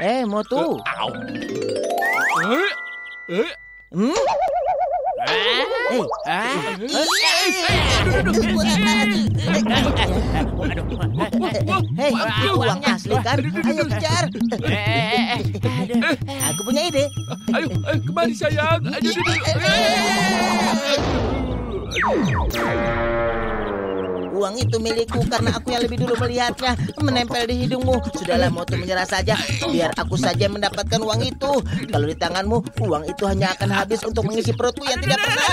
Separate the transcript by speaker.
Speaker 1: Eh, Motu.
Speaker 2: Au. Eh, eh,
Speaker 1: Hmm?
Speaker 2: eh,
Speaker 1: Eh, hei, uang asli kan? Ayo kejar. Aku punya ide.
Speaker 2: Ayo, eh, kemari sayang. Ayo, ayo,
Speaker 1: Uang itu milikku karena aku yang lebih dulu melihatnya menempel di hidungmu. Sudahlah, Motu menyerah saja. Biar aku saja mendapatkan uang itu. Kalau di tanganmu, uang itu hanya akan habis untuk mengisi perutku yang tidak pernah.